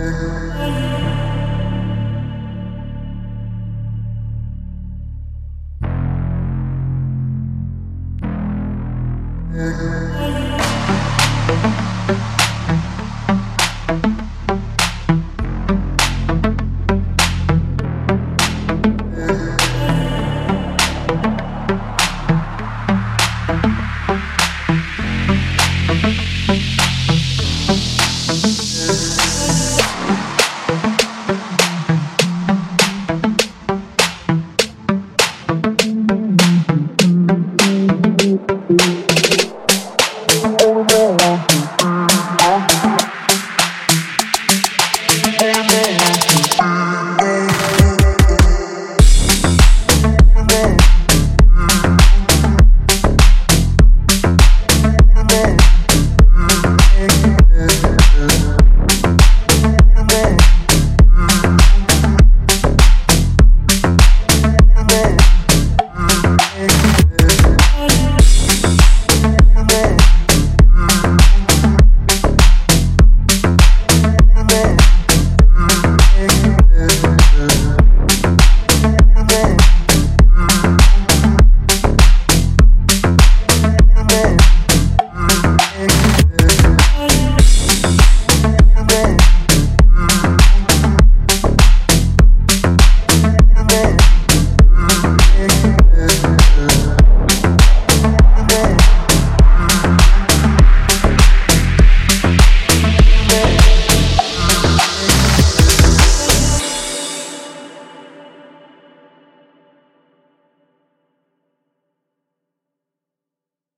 Mm-hmm.